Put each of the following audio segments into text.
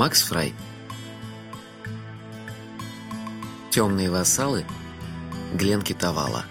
Макс Фрай. Темные вассалы Гленки Тавала.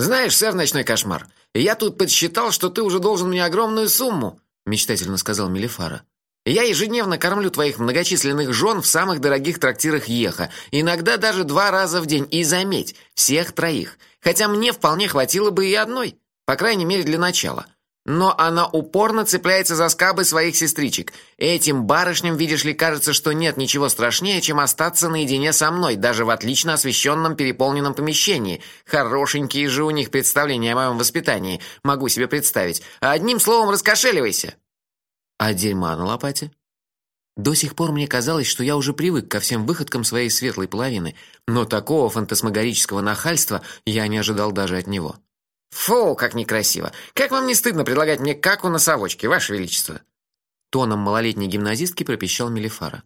«Знаешь, сэр, ночной кошмар, я тут подсчитал, что ты уже должен мне огромную сумму», мечтательно сказал Мелифара. «Я ежедневно кормлю твоих многочисленных жен в самых дорогих трактирах Еха, иногда даже два раза в день, и заметь, всех троих, хотя мне вполне хватило бы и одной, по крайней мере для начала. Но она упорно цепляется за скабы своих сестричек. Этим барышням, видишь ли, кажется, что нет ничего страшнее, чем остаться наедине со мной, даже в отлично освещенном переполненном помещении. Хорошенькие же у них представления о моем воспитании, могу себе представить. Одним словом, раскошеливайся. А дерьма на лопате? До сих пор мне казалось, что я уже привык ко всем выходкам своей светлой половины, но такого фантасмагорического нахальства я не ожидал даже от него. «Фу, как некрасиво! Как вам не стыдно предлагать мне каку на совочке, Ваше Величество?» Тоном малолетней гимназистки пропищал Мелифара.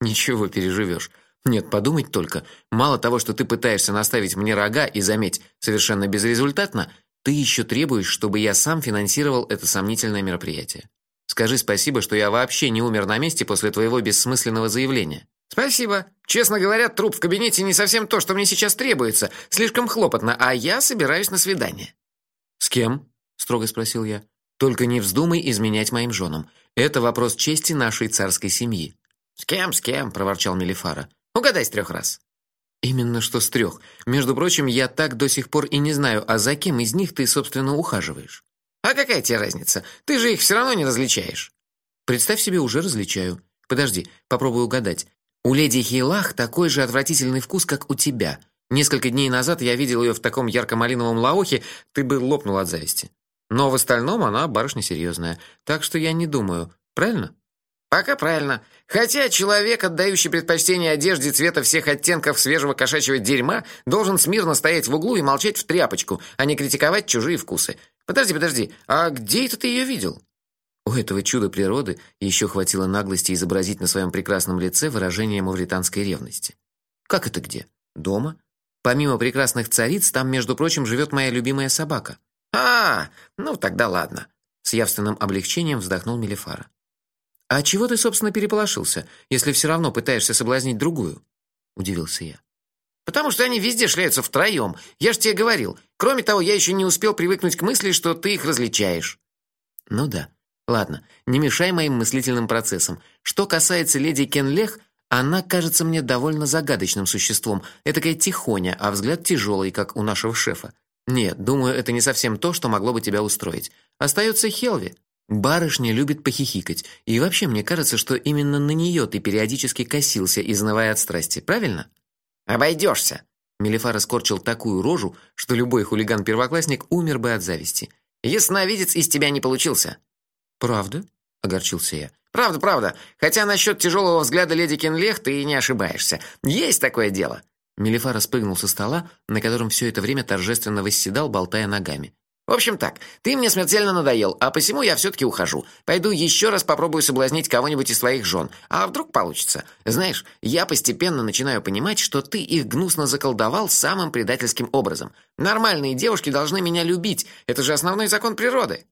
«Ничего, переживешь. Нет, подумать только. Мало того, что ты пытаешься наставить мне рога и, заметь, совершенно безрезультатно, ты еще требуешь, чтобы я сам финансировал это сомнительное мероприятие. Скажи спасибо, что я вообще не умер на месте после твоего бессмысленного заявления». «Спасибо. Честно говоря, труп в кабинете не совсем то, что мне сейчас требуется. Слишком хлопотно, а я собираюсь на свидание». «С кем?» – строго спросил я. «Только не вздумай изменять моим женам. Это вопрос чести нашей царской семьи». «С кем, с кем?» – проворчал Мелифара. «Угадай с трех раз». «Именно что с трех. Между прочим, я так до сих пор и не знаю, а за кем из них ты, собственно, ухаживаешь». «А какая тебе разница? Ты же их все равно не различаешь». «Представь себе, уже различаю. Подожди, попробую угадать. У леди Хейлах такой же отвратительный вкус, как у тебя. Несколько дней назад я видел ее в таком ярко-малиновом лаохе, ты бы лопнул от зависти. Но в остальном она барышня серьезная, так что я не думаю. Правильно? Пока правильно. Хотя человек, отдающий предпочтение одежде цвета всех оттенков свежего кошачьего дерьма, должен смирно стоять в углу и молчать в тряпочку, а не критиковать чужие вкусы. Подожди, подожди, а где это ты ее видел? У этого чуда природы еще хватило наглости изобразить на своем прекрасном лице выражение мавританской ревности. Как это где? Дома? Помимо прекрасных цариц, там, между прочим, живет моя любимая собака. А, ну тогда ладно. С явственным облегчением вздохнул Мелифара. А чего ты, собственно, переполошился, если все равно пытаешься соблазнить другую? Удивился я. Потому что они везде шляются втроем. Я ж тебе говорил. Кроме того, я еще не успел привыкнуть к мысли, что ты их различаешь. Ну да. Ладно, не мешай моим мыслительным процессам. Что касается леди Кенлех, она кажется мне довольно загадочным существом, этакая тихоня, а взгляд тяжелый, как у нашего шефа. Нет, думаю, это не совсем то, что могло бы тебя устроить. Остается Хелви. Барышня любит похихикать, и вообще мне кажется, что именно на нее ты периодически косился, изнывая от страсти, правильно? Обойдешься. Мелифара скорчил такую рожу, что любой хулиган-первоклассник умер бы от зависти. Ясновидец из тебя не получился. Правда? огорчился я. Правда, правда. Хотя насчет тяжелого взгляда леди Кенлех ты не ошибаешься. Есть такое дело. Мелифара спрыгнул со стола, на котором все это время торжественно восседал, болтая ногами. В общем так, ты мне смертельно надоел, а посему я все-таки ухожу. Пойду еще раз попробую соблазнить кого-нибудь из своих жен. А вдруг получится? Знаешь, я постепенно начинаю понимать, что ты их гнусно заколдовал самым предательским образом. Нормальные девушки должны меня любить. Это же основной закон природы.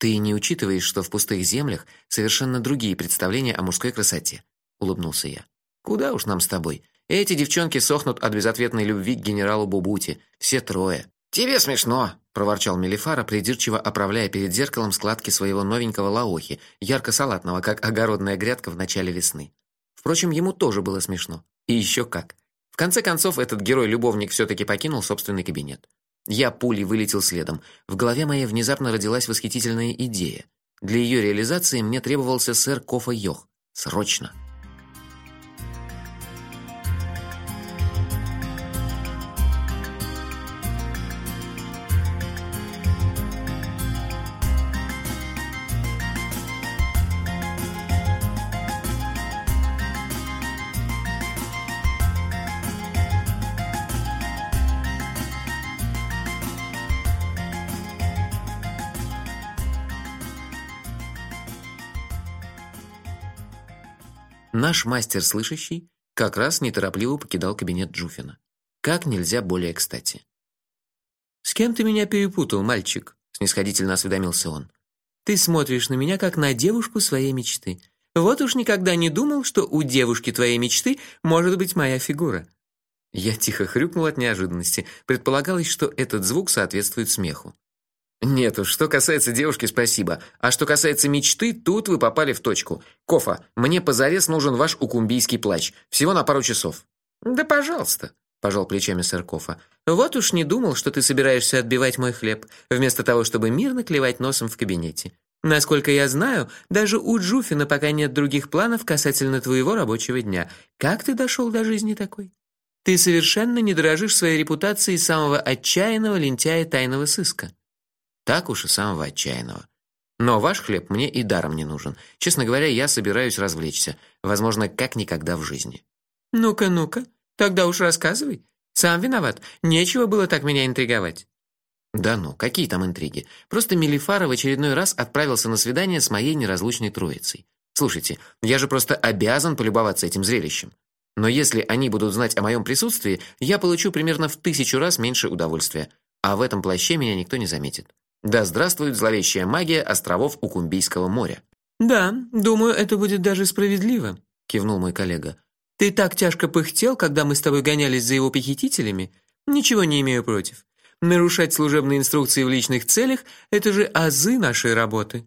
Ты не учитываешь, что в пустых землях совершенно другие представления о мужской красоте, улыбнулся я. Куда уж нам с тобой? Эти девчонки сохнут от безответной любви к генералу Бубути, все трое. Тебе смешно, проворчал Мелифара, придирчиво оправляя перед зеркалом складки своего новенького лаохи, ярко-салатного, как огородная грядка в начале весны. Впрочем, ему тоже было смешно. И еще как. В конце концов, этот герой-любовник все таки покинул собственный кабинет. Я пулей вылетел следом. В голове моей внезапно родилась восхитительная идея. Для ее реализации мне требовался сэр Кофа Йох. Срочно. Наш мастер слышащий как раз неторопливо покидал кабинет Джуфина. Как нельзя более кстати. С кем ты меня перепутал, мальчик? снисходительно осведомился он. Ты смотришь на меня как на девушку своей мечты. Вот уж никогда не думал, что у девушки твоей мечты может быть моя фигура. Я тихо хрюкнул от неожиданности. Предполагалось, что этот звук соответствует смеху. Нет уж, что касается девушки, спасибо. А что касается мечты, тут вы попали в точку. Кофа, мне позарез нужен ваш укумбийский плащ. Всего на пару часов. Да, пожалуйста, пожал плечами сэр Кофа. Вот уж не думал, что ты собираешься отбивать мой хлеб, вместо того, чтобы мирно клевать носом в кабинете. Насколько я знаю, даже у Джуфина пока нет других планов касательно твоего рабочего дня. Как ты дошел до жизни такой? Ты совершенно не дорожишь своей репутацией самого отчаянного лентяя тайного сыска. Так уж и самого отчаянного. Но ваш хлеб мне и даром не нужен. Честно говоря, я собираюсь развлечься, возможно, как никогда в жизни. Ну-ка, ну-ка, тогда уж рассказывай. Сам виноват. Нечего было так меня интриговать. Да ну, какие там интриги? Просто Мелифара в очередной раз отправился на свидание с моей неразлучной троицей. Слушайте, я же просто обязан полюбоваться этим зрелищем. Но если они будут знать о моем присутствии, я получу примерно в тысячу раз меньше удовольствия, а в этом плаще меня никто не заметит. Да здравствует зловещая магия островов Укумбийского моря. Да, думаю, это будет даже справедливо, кивнул мой коллега. Ты так тяжко пыхтел, когда мы с тобой гонялись за его похитителями. Ничего не имею против. Нарушать служебные инструкции в личных целях это же азы нашей работы.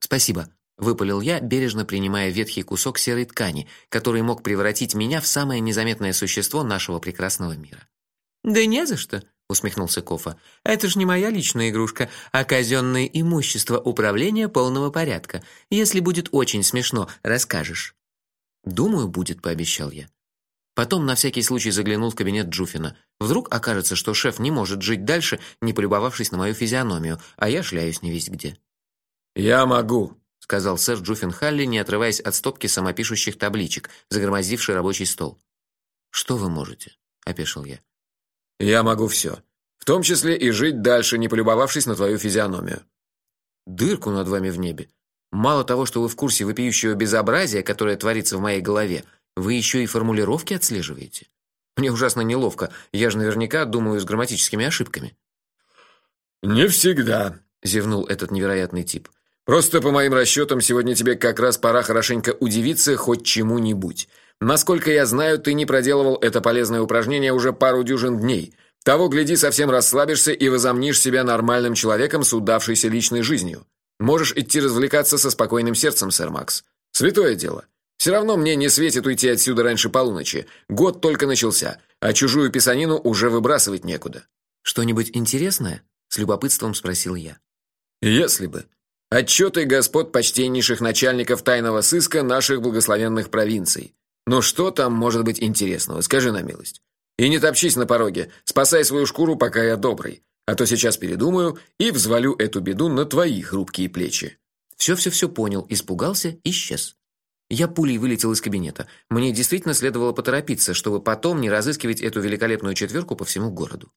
Спасибо, выпалил я, бережно принимая ветхий кусок серой ткани, который мог превратить меня в самое незаметное существо нашего прекрасного мира. Да не за что, усмехнулся Кофа. Это ж не моя личная игрушка, а казенное имущество управления полного порядка. Если будет очень смешно, расскажешь. Думаю, будет, пообещал я. Потом на всякий случай заглянул в кабинет Джуфина. Вдруг окажется, что шеф не может жить дальше, не полюбовавшись на мою физиономию, а я шляюсь не весь где. Я могу, сказал сэр Джуфин Халли, не отрываясь от стопки самопишущих табличек, загромоздившей рабочий стол. Что вы можете? опешил я. Я могу все, в том числе и жить дальше, не полюбовавшись на твою физиономию. Дырку над вами в небе. Мало того, что вы в курсе вопиющего безобразия, которое творится в моей голове, вы еще и формулировки отслеживаете. Мне ужасно неловко. Я же наверняка думаю с грамматическими ошибками. Не всегда, зевнул этот невероятный тип. Просто по моим расчетам, сегодня тебе как раз пора хорошенько удивиться хоть чему-нибудь. Насколько я знаю, ты не проделывал это полезное упражнение уже пару дюжин дней. Того гляди, совсем расслабишься и возомнишь себя нормальным человеком с удавшейся личной жизнью. Можешь идти развлекаться со спокойным сердцем, сэр Макс. Святое дело. Все равно мне не светит уйти отсюда раньше полуночи. Год только начался, а чужую писанину уже выбрасывать некуда. Что-нибудь интересное? с любопытством спросил я. Если бы. Отчеты господ почтеннейших начальников тайного сыска наших благословенных провинций. Но что там может быть интересного, скажи на милость. И не топчись на пороге, спасай свою шкуру, пока я добрый, а то сейчас передумаю и взвалю эту беду на твои хрупкие плечи. Все все все понял, испугался, исчез. Я пулей вылетел из кабинета. Мне действительно следовало поторопиться, чтобы потом не разыскивать эту великолепную четверку по всему городу.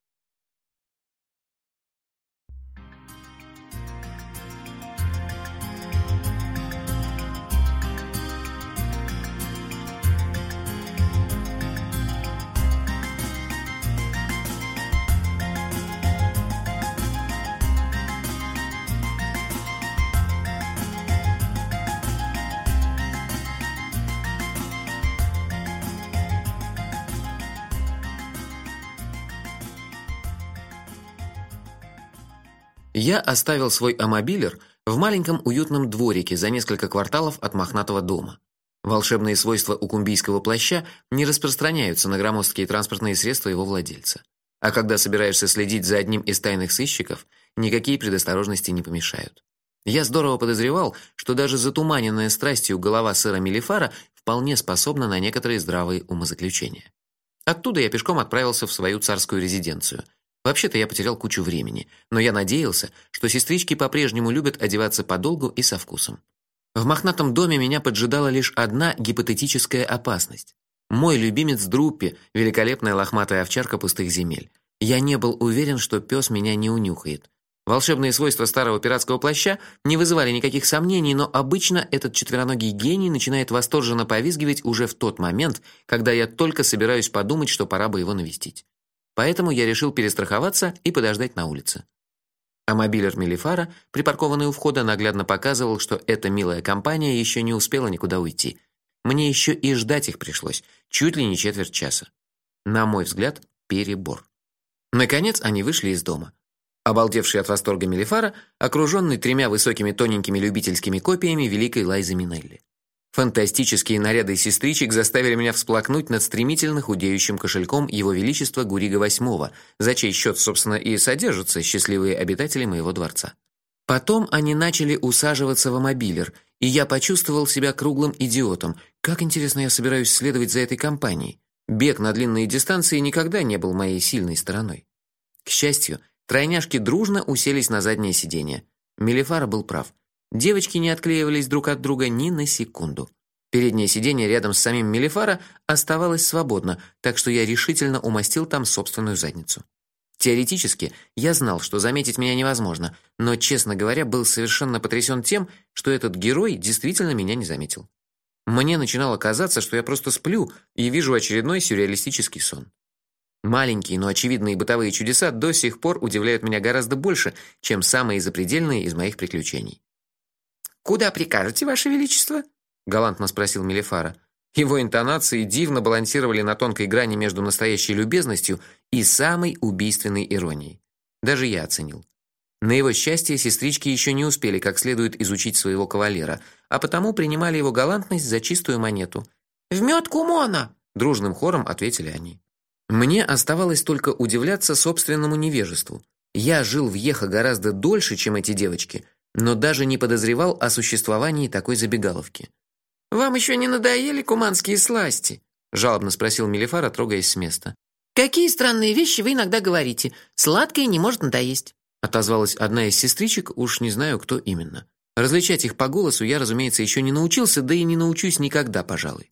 Я оставил свой амобилер в маленьком уютном дворике за несколько кварталов от мохнатого дома. Волшебные свойства укумбийского плаща не распространяются на громоздкие транспортные средства его владельца. А когда собираешься следить за одним из тайных сыщиков, никакие предосторожности не помешают. Я здорово подозревал, что даже затуманенная страстью голова сэра Мелифара вполне способна на некоторые здравые умозаключения. Оттуда я пешком отправился в свою царскую резиденцию – Вообще-то я потерял кучу времени, но я надеялся, что сестрички по-прежнему любят одеваться подолгу и со вкусом. В мохнатом доме меня поджидала лишь одна гипотетическая опасность. Мой любимец Друппи, великолепная лохматая овчарка пустых земель. Я не был уверен, что пес меня не унюхает. Волшебные свойства старого пиратского плаща не вызывали никаких сомнений, но обычно этот четвероногий гений начинает восторженно повизгивать уже в тот момент, когда я только собираюсь подумать, что пора бы его навестить. Поэтому я решил перестраховаться и подождать на улице. А мобилер Мелифара, припаркованный у входа, наглядно показывал, что эта милая компания еще не успела никуда уйти. Мне еще и ждать их пришлось, чуть ли не четверть часа. На мой взгляд, перебор. Наконец они вышли из дома. Обалдевший от восторга Мелифара, окруженный тремя высокими тоненькими любительскими копиями великой Лайзы Минелли. Фантастические наряды сестричек заставили меня всплакнуть над стремительно худеющим кошельком его величества Гурига VIII, за чей счет, собственно, и содержатся счастливые обитатели моего дворца. Потом они начали усаживаться в мобилер, и я почувствовал себя круглым идиотом. Как интересно я собираюсь следовать за этой компанией. Бег на длинные дистанции никогда не был моей сильной стороной. К счастью, тройняшки дружно уселись на заднее сиденье. Мелифара был прав. Девочки не отклеивались друг от друга ни на секунду. Переднее сиденье рядом с самим Мелифара оставалось свободно, так что я решительно умостил там собственную задницу. Теоретически, я знал, что заметить меня невозможно, но, честно говоря, был совершенно потрясен тем, что этот герой действительно меня не заметил. Мне начинало казаться, что я просто сплю и вижу очередной сюрреалистический сон. Маленькие, но очевидные бытовые чудеса до сих пор удивляют меня гораздо больше, чем самые запредельные из моих приключений. Куда прикажете, ваше величество? галантно спросил Мелифара. Его интонации дивно балансировали на тонкой грани между настоящей любезностью и самой убийственной иронией. Даже я оценил. На его счастье сестрички еще не успели как следует изучить своего кавалера, а потому принимали его галантность за чистую монету. "В мед кумона", дружным хором ответили они. Мне оставалось только удивляться собственному невежеству. Я жил в Ехо гораздо дольше, чем эти девочки, но даже не подозревал о существовании такой забегаловки. Вам еще не надоели куманские сласти? жалобно спросил Мелифара, трогаясь с места. Какие странные вещи вы иногда говорите. Сладкое не может надоесть, отозвалась одна из сестричек, уж не знаю, кто именно. Различать их по голосу я, разумеется, еще не научился, да и не научусь никогда, пожалуй.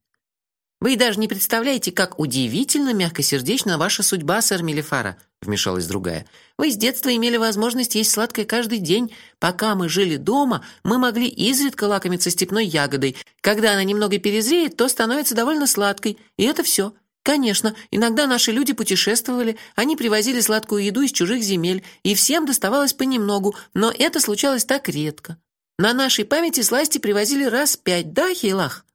Вы даже не представляете, как удивительно мягкосердечна ваша судьба, сэр Мелифара, вмешалась другая. Вы с детства имели возможность есть сладкое каждый день. Пока мы жили дома, мы могли изредка лакомиться степной ягодой. Когда она немного перезреет, то становится довольно сладкой, и это все. Конечно, иногда наши люди путешествовали, они привозили сладкую еду из чужих земель, и всем доставалось понемногу, но это случалось так редко. На нашей памяти сласти привозили раз пять, да, Хейлах?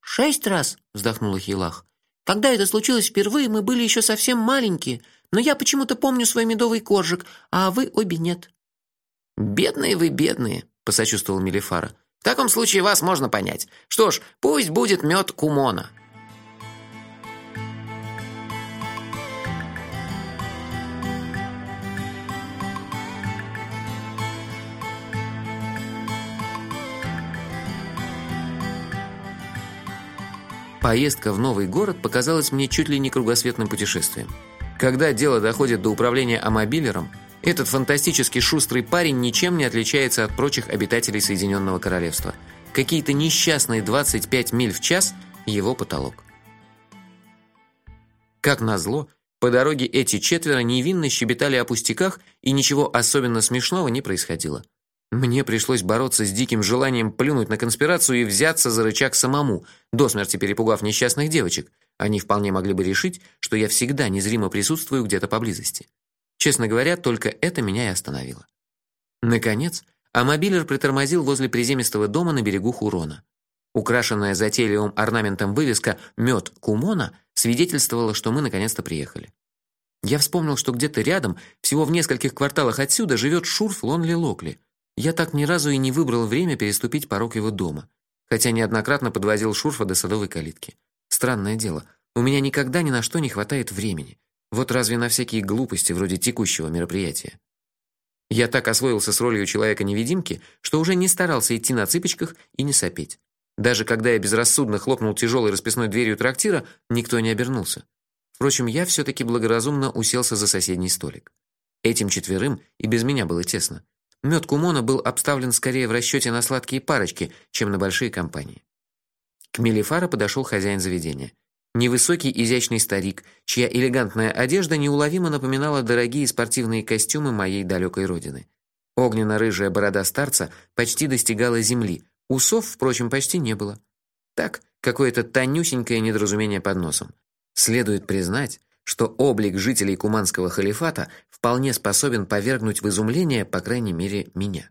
«Шесть раз», — вздохнула Хилах. «Когда это случилось впервые, мы были еще совсем маленькие, но я почему-то помню свой медовый коржик, а вы обе нет». «Бедные вы, бедные», — посочувствовал Мелифара. «В таком случае вас можно понять. Что ж, пусть будет мед кумона». Поездка в новый город показалась мне чуть ли не кругосветным путешествием. Когда дело доходит до управления амобилером, этот фантастически шустрый парень ничем не отличается от прочих обитателей Соединенного Королевства. Какие-то несчастные 25 миль в час его потолок. Как назло, по дороге эти четверо невинно щебетали о пустяках, и ничего особенно смешного не происходило. Мне пришлось бороться с диким желанием плюнуть на конспирацию и взяться за рычаг самому, до смерти перепугав несчастных девочек. Они вполне могли бы решить, что я всегда незримо присутствую где-то поблизости. Честно говоря, только это меня и остановило. Наконец, амобилер притормозил возле приземистого дома на берегу Хурона. Украшенная затейливым орнаментом вывеска «Мед Кумона» свидетельствовала, что мы наконец-то приехали. Я вспомнил, что где-то рядом, всего в нескольких кварталах отсюда, живет Шурф Лонли Локли – я так ни разу и не выбрал время переступить порог его дома, хотя неоднократно подвозил Шурфа до садовой калитки. Странное дело, у меня никогда ни на что не хватает времени. Вот разве на всякие глупости вроде текущего мероприятия. Я так освоился с ролью человека-невидимки, что уже не старался идти на цыпочках и не сопеть. Даже когда я безрассудно хлопнул тяжелой расписной дверью трактира, никто не обернулся. Впрочем, я все таки благоразумно уселся за соседний столик. Этим четверым и без меня было тесно. Мед кумона был обставлен скорее в расчете на сладкие парочки, чем на большие компании. К Мелифара подошел хозяин заведения. Невысокий, изящный старик, чья элегантная одежда неуловимо напоминала дорогие спортивные костюмы моей далекой родины. Огненно-рыжая борода старца почти достигала земли. Усов, впрочем, почти не было. Так, какое-то тонюсенькое недоразумение под носом. Следует признать, что облик жителей Куманского халифата вполне способен повергнуть в изумление, по крайней мере, меня.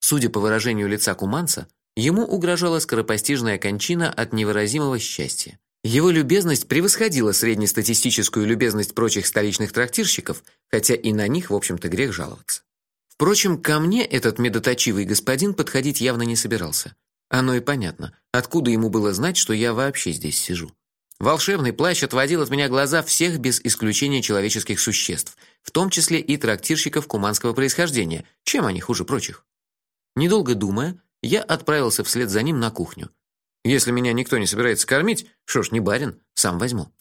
Судя по выражению лица куманца, ему угрожала скоропостижная кончина от невыразимого счастья. Его любезность превосходила среднестатистическую любезность прочих столичных трактирщиков, хотя и на них, в общем-то, грех жаловаться. Впрочем, ко мне этот медоточивый господин подходить явно не собирался. Оно и понятно, откуда ему было знать, что я вообще здесь сижу. Волшебный плащ отводил от меня глаза всех без исключения человеческих существ, в том числе и трактирщиков куманского происхождения. Чем они хуже прочих? Недолго думая, я отправился вслед за ним на кухню. Если меня никто не собирается кормить, что ж, не барин, сам возьму.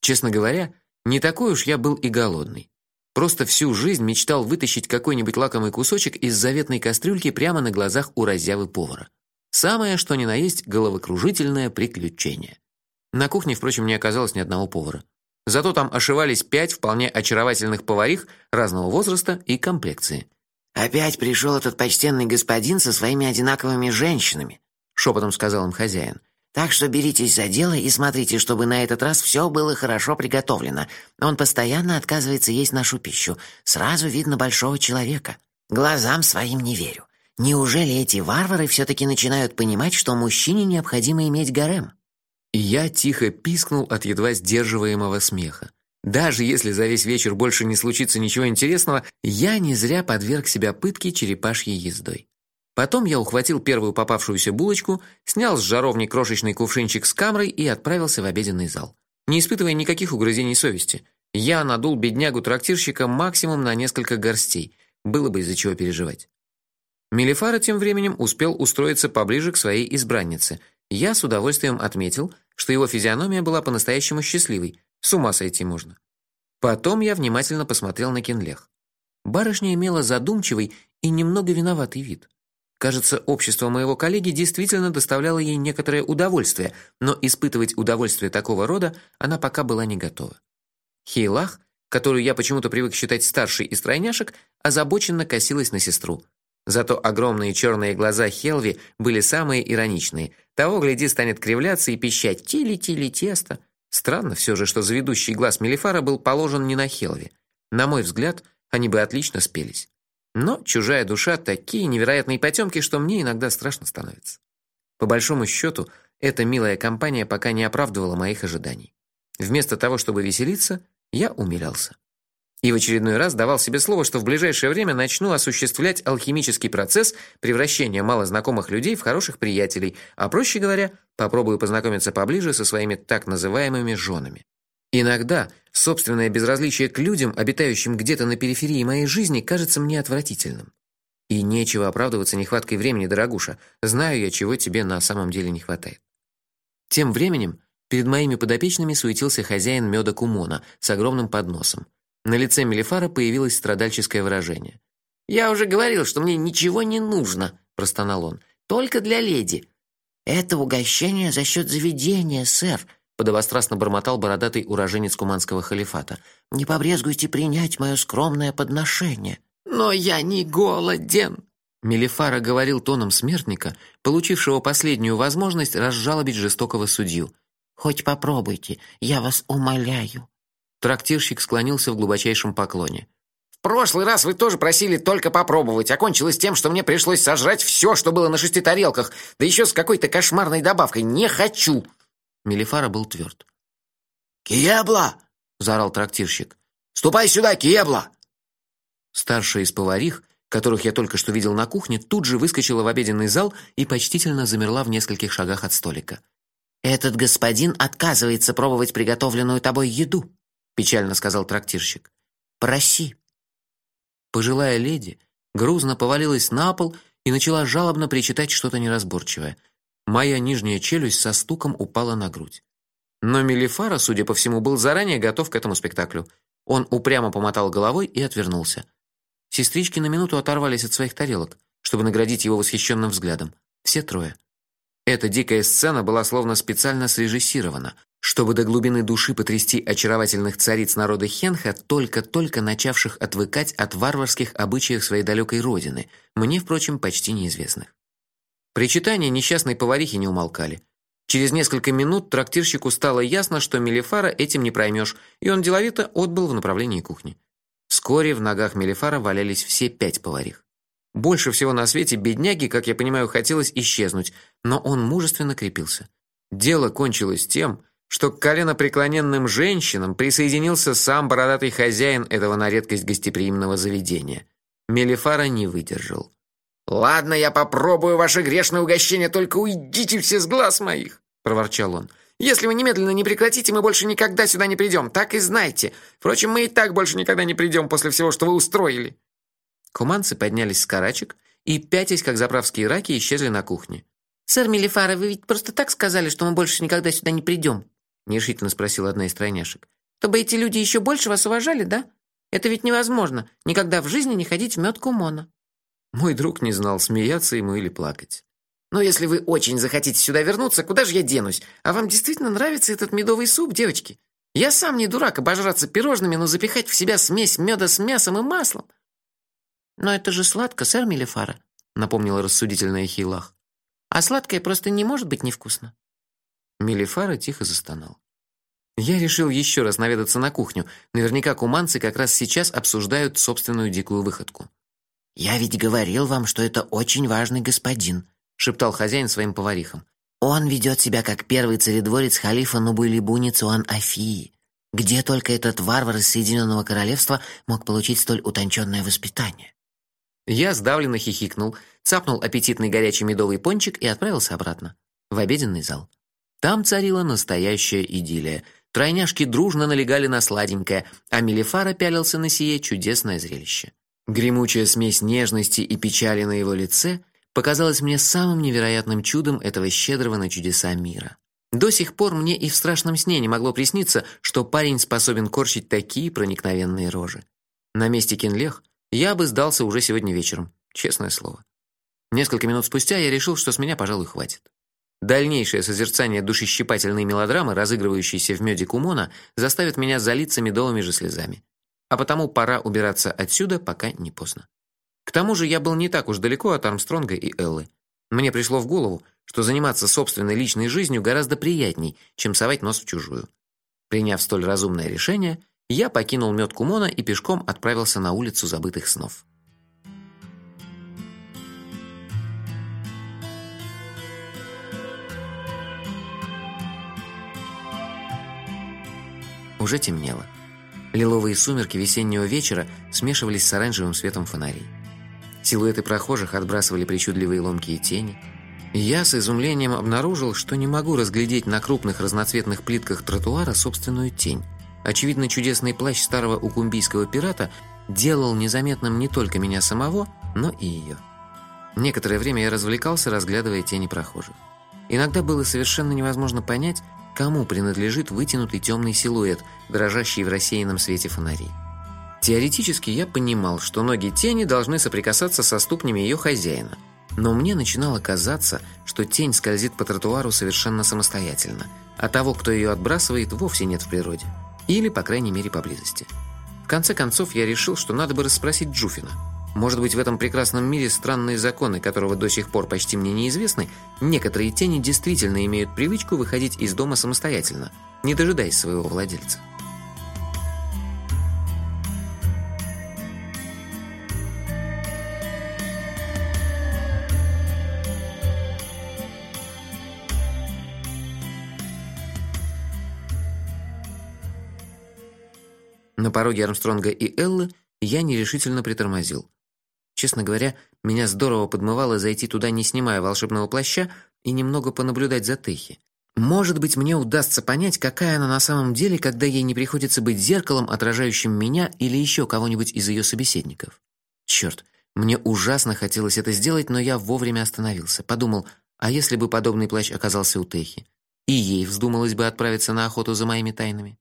Честно говоря, не такой уж я был и голодный. Просто всю жизнь мечтал вытащить какой-нибудь лакомый кусочек из заветной кастрюльки прямо на глазах у раззявы повара. Самое что ни на есть головокружительное приключение. На кухне, впрочем, не оказалось ни одного повара. Зато там ошивались пять вполне очаровательных поварих разного возраста и комплекции. Опять пришел этот почтенный господин со своими одинаковыми женщинами, шепотом сказал им хозяин. Так что беритесь за дело и смотрите, чтобы на этот раз все было хорошо приготовлено. Он постоянно отказывается есть нашу пищу. Сразу видно большого человека. Глазам своим не верю. Неужели эти варвары все таки начинают понимать, что мужчине необходимо иметь гарем? Я тихо пискнул от едва сдерживаемого смеха. Даже если за весь вечер больше не случится ничего интересного, я не зря подверг себя пытке черепашьей ездой. Потом я ухватил первую попавшуюся булочку, снял с жаровни крошечный кувшинчик с камрой и отправился в обеденный зал. Не испытывая никаких угрызений совести, я надул беднягу-трактирщика максимум на несколько горстей. Было бы из-за чего переживать. Мелифара тем временем успел устроиться поближе к своей избраннице. Я с удовольствием отметил, что его физиономия была по-настоящему счастливой. С ума сойти можно. Потом я внимательно посмотрел на Кенлех. Барышня имела задумчивый и немного виноватый вид. Кажется, общество моего коллеги действительно доставляло ей некоторое удовольствие, но испытывать удовольствие такого рода она пока была не готова. Хейлах, которую я почему-то привык считать старшей из тройняшек, озабоченно косилась на сестру. Зато огромные черные глаза Хелви были самые ироничные. Того гляди станет кривляться и пищать: "Тили-тили тесто". Странно все же, что заведущий глаз Мелифара был положен не на Хелви. На мой взгляд, они бы отлично спелись. Но чужая душа такие невероятные потемки, что мне иногда страшно становится. По большому счету, эта милая компания пока не оправдывала моих ожиданий. Вместо того, чтобы веселиться, я умилялся. И в очередной раз давал себе слово, что в ближайшее время начну осуществлять алхимический процесс превращения малознакомых людей в хороших приятелей, а проще говоря, попробую познакомиться поближе со своими так называемыми женами. Иногда собственное безразличие к людям, обитающим где-то на периферии моей жизни, кажется мне отвратительным. И нечего оправдываться нехваткой времени, дорогуша. Знаю я, чего тебе на самом деле не хватает. Тем временем перед моими подопечными суетился хозяин меда Кумона с огромным подносом. На лице Мелифара появилось страдальческое выражение. Я уже говорил, что мне ничего не нужно, простонал он. Только для леди. Это угощение за счет заведения, сэр, подобострастно бормотал бородатый уроженец куманского халифата. Не побрезгуйте принять мое скромное подношение. Но я не голоден. Мелифара говорил тоном смертника, получившего последнюю возможность разжалобить жестокого судью. Хоть попробуйте, я вас умоляю. Трактирщик склонился в глубочайшем поклоне. В прошлый раз вы тоже просили только попробовать, окончилось тем, что мне пришлось сожрать все, что было на шести тарелках, да еще с какой-то кошмарной добавкой. Не хочу. Мелифара был тверд. Киебла, заорал трактирщик. Ступай сюда, Киебла. Старшая из поварих, которых я только что видел на кухне, тут же выскочила в обеденный зал и почтительно замерла в нескольких шагах от столика. Этот господин отказывается пробовать приготовленную тобой еду печально сказал трактирщик. Проси. Пожилая леди грузно повалилась на пол и начала жалобно причитать что-то неразборчивое. Моя нижняя челюсть со стуком упала на грудь. Но Мелифара, судя по всему, был заранее готов к этому спектаклю. Он упрямо помотал головой и отвернулся. Сестрички на минуту оторвались от своих тарелок, чтобы наградить его восхищенным взглядом. Все трое. Эта дикая сцена была словно специально срежиссирована. Чтобы до глубины души потрясти очаровательных цариц народа Хенха, только-только начавших отвыкать от варварских обычаев своей далекой родины, мне, впрочем, почти неизвестных. Причитания несчастной поварихи не умолкали. Через несколько минут трактирщику стало ясно, что Мелифара этим не проймешь, и он деловито отбыл в направлении кухни. Вскоре в ногах Мелифара валялись все пять поварих. Больше всего на свете бедняги, как я понимаю, хотелось исчезнуть, но он мужественно крепился. Дело кончилось тем, что к коленопреклоненным женщинам присоединился сам бородатый хозяин этого на редкость гостеприимного заведения. Мелифара не выдержал. Ладно, я попробую ваше грешное угощение, только уйдите все с глаз моих, проворчал он. Если вы немедленно не прекратите, мы больше никогда сюда не придем, так и знайте. Впрочем, мы и так больше никогда не придем после всего, что вы устроили. Куманцы поднялись с карачек и пятясь, как заправские раки, исчезли на кухне. Сэр Мелифара, вы ведь просто так сказали, что мы больше никогда сюда не придем? Нерешительно спросила одна из тройняшек. Чтобы эти люди еще больше вас уважали, да? Это ведь невозможно, никогда в жизни не ходить в мед кумона. Мой друг не знал, смеяться ему или плакать. Но если вы очень захотите сюда вернуться, куда же я денусь? А вам действительно нравится этот медовый суп, девочки? Я сам не дурак обожраться пирожными, но запихать в себя смесь меда с мясом и маслом. Но это же сладко, сэр Мелифара, напомнила рассудительная Хилах. А сладкое просто не может быть невкусно. Мелифара тихо застонал. Я решил еще раз наведаться на кухню. Наверняка куманцы как раз сейчас обсуждают собственную дикую выходку. Я ведь говорил вам, что это очень важный господин, шептал хозяин своим поварихам. Он ведет себя как первый царедворец халифа Нубуйлибуни Цуан Афии. Где только этот варвар из Соединенного королевства мог получить столь утонченное воспитание? Я сдавленно хихикнул, цапнул аппетитный горячий медовый пончик и отправился обратно в обеденный зал. Там царила настоящая идиллия. Тройняшки дружно налегали на сладенькое, а Мелифара пялился на сие чудесное зрелище. Гремучая смесь нежности и печали на его лице показалась мне самым невероятным чудом этого щедрого на чудеса мира. До сих пор мне и в страшном сне не могло присниться, что парень способен корчить такие проникновенные рожи. На месте Кенлех я бы сдался уже сегодня вечером, честное слово. Несколько минут спустя я решил, что с меня, пожалуй, хватит. Дальнейшее созерцание душещипательной мелодрамы, разыгрывающейся в мёде Кумона, заставит меня залиться медовыми же слезами а потому пора убираться отсюда, пока не поздно. К тому же я был не так уж далеко от Армстронга и Эллы. Мне пришло в голову, что заниматься собственной личной жизнью гораздо приятней, чем совать нос в чужую. Приняв столь разумное решение, я покинул мед Кумона и пешком отправился на улицу забытых снов. Уже темнело. Лиловые сумерки весеннего вечера смешивались с оранжевым светом фонарей. Силуэты прохожих отбрасывали причудливые ломкие тени. И я с изумлением обнаружил, что не могу разглядеть на крупных разноцветных плитках тротуара собственную тень. Очевидно, чудесный плащ старого укумбийского пирата делал незаметным не только меня самого, но и ее. Некоторое время я развлекался, разглядывая тени прохожих. Иногда было совершенно невозможно понять, кому принадлежит вытянутый темный силуэт, дрожащий в рассеянном свете фонарей. Теоретически я понимал, что ноги тени должны соприкасаться со ступнями ее хозяина, но мне начинало казаться, что тень скользит по тротуару совершенно самостоятельно, а того, кто ее отбрасывает, вовсе нет в природе, или, по крайней мере, поблизости. В конце концов, я решил, что надо бы расспросить Джуфина. Может быть, в этом прекрасном мире странные законы, которого до сих пор почти мне неизвестны, некоторые тени действительно имеют привычку выходить из дома самостоятельно, не дожидаясь своего владельца. На пороге Армстронга и Эллы я нерешительно притормозил. Честно говоря, меня здорово подмывало зайти туда, не снимая волшебного плаща, и немного понаблюдать за Техи. Может быть, мне удастся понять, какая она на самом деле, когда ей не приходится быть зеркалом, отражающим меня или еще кого-нибудь из ее собеседников. Черт, мне ужасно хотелось это сделать, но я вовремя остановился. Подумал, а если бы подобный плащ оказался у Техи, и ей вздумалось бы отправиться на охоту за моими тайнами?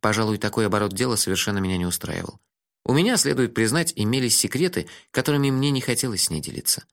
Пожалуй, такой оборот дела совершенно меня не устраивал. У меня, следует признать, имелись секреты, которыми мне не хотелось с ней делиться.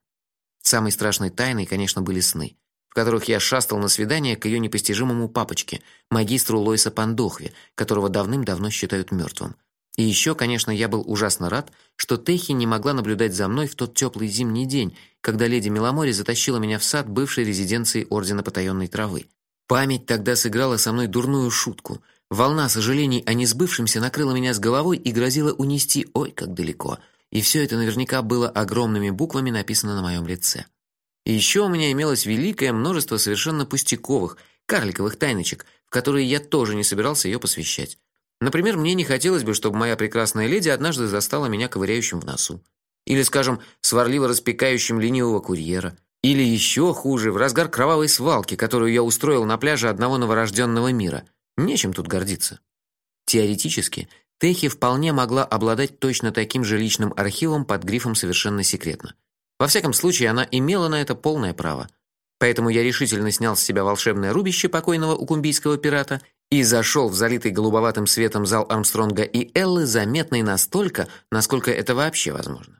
Самой страшной тайной, конечно, были сны. в которых я шастал на свидание к ее непостижимому папочке, магистру Лойса Пандохве, которого давным-давно считают мертвым. И еще, конечно, я был ужасно рад, что Техи не могла наблюдать за мной в тот теплый зимний день, когда леди Миломори затащила меня в сад бывшей резиденции ордена потаенной травы. Память тогда сыграла со мной дурную шутку. Волна сожалений о несбывшемся накрыла меня с головой и грозила унести ой как далеко. И все это наверняка было огромными буквами написано на моем лице. И еще у меня имелось великое множество совершенно пустяковых, карликовых тайночек, в которые я тоже не собирался ее посвящать. Например, мне не хотелось бы, чтобы моя прекрасная леди однажды застала меня ковыряющим в носу, или, скажем, сварливо распекающим ленивого курьера, или еще хуже, в разгар кровавой свалки, которую я устроил на пляже одного новорожденного мира. Нечем тут гордиться. Теоретически, Техи вполне могла обладать точно таким же личным архивом под грифом совершенно секретно. Во всяком случае, она имела на это полное право. Поэтому я решительно снял с себя волшебное рубище покойного укумбийского пирата и зашел в залитый голубоватым светом зал Армстронга и Эллы, заметный настолько, насколько это вообще возможно.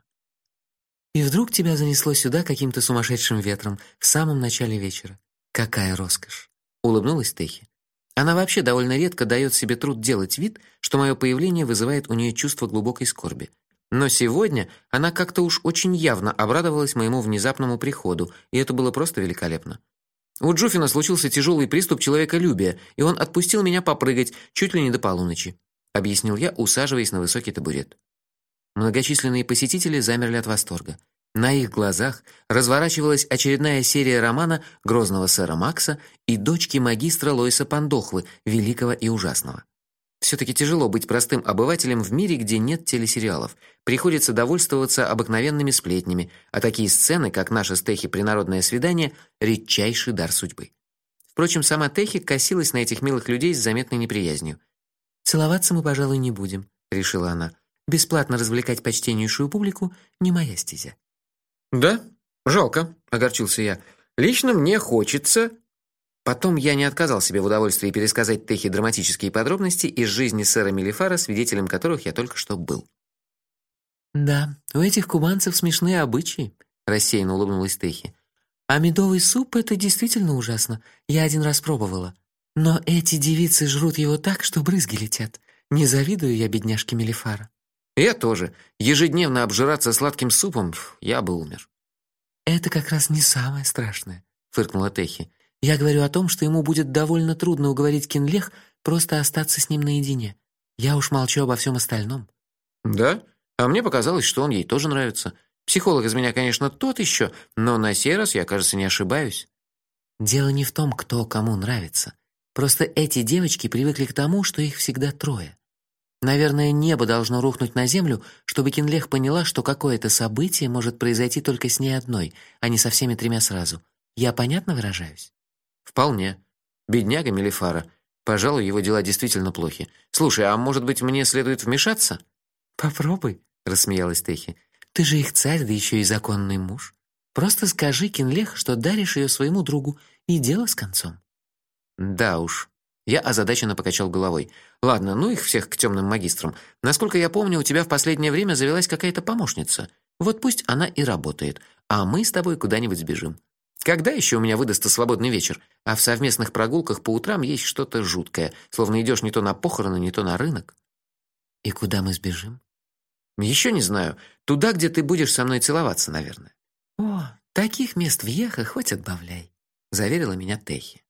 И вдруг тебя занесло сюда каким-то сумасшедшим ветром в самом начале вечера. Какая роскошь, улыбнулась Техи. Она вообще довольно редко дает себе труд делать вид, что мое появление вызывает у нее чувство глубокой скорби. Но сегодня она как-то уж очень явно обрадовалась моему внезапному приходу, и это было просто великолепно. У Джуфина случился тяжелый приступ человеколюбия, и он отпустил меня попрыгать чуть ли не до полуночи, объяснил я, усаживаясь на высокий табурет. Многочисленные посетители замерли от восторга. На их глазах разворачивалась очередная серия романа Грозного сэра Макса и дочки магистра Лойса Пандохвы, великого и ужасного все таки тяжело быть простым обывателем в мире, где нет телесериалов. Приходится довольствоваться обыкновенными сплетнями, а такие сцены, как наша с Техи принародное свидание, редчайший дар судьбы. Впрочем, сама Техи косилась на этих милых людей с заметной неприязнью. Целоваться мы, пожалуй, не будем, решила она. Бесплатно развлекать почтеннейшую публику не моя стезя. Да? Жалко, огорчился я. Лично мне хочется Потом я не отказал себе в удовольствии пересказать Техи драматические подробности из жизни сэра Мелифара, свидетелем которых я только что был. Да, у этих кубанцев смешные обычаи, рассеянно улыбнулась Техи. А медовый суп это действительно ужасно. Я один раз пробовала. Но эти девицы жрут его так, что брызги летят. Не завидую я бедняжке Мелифара. Я тоже. Ежедневно обжираться сладким супом, я бы умер. Это как раз не самое страшное, фыркнула Техи. Я говорю о том, что ему будет довольно трудно уговорить Кинлех просто остаться с ним наедине. Я уж молчу обо всем остальном. Да? А мне показалось, что он ей тоже нравится. Психолог из меня, конечно, тот еще, но на сей раз я, кажется, не ошибаюсь. Дело не в том, кто кому нравится. Просто эти девочки привыкли к тому, что их всегда трое. Наверное, небо должно рухнуть на землю, чтобы Кинлех поняла, что какое-то событие может произойти только с ней одной, а не со всеми тремя сразу. Я понятно выражаюсь? Вполне. Бедняга Мелифара. Пожалуй, его дела действительно плохи. Слушай, а может быть, мне следует вмешаться? Попробуй, рассмеялась Техи. Ты же их царь, да еще и законный муж. Просто скажи Кинлех, что даришь ее своему другу, и дело с концом. Да уж. Я озадаченно покачал головой. Ладно, ну их всех к темным магистрам. Насколько я помню, у тебя в последнее время завелась какая-то помощница. Вот пусть она и работает, а мы с тобой куда-нибудь сбежим. Когда еще у меня выдастся свободный вечер? А в совместных прогулках по утрам есть что-то жуткое, словно идешь не то на похороны, не то на рынок. И куда мы сбежим? Еще не знаю. Туда, где ты будешь со мной целоваться, наверное. О, таких мест в Ехе хоть отбавляй, заверила меня Техи.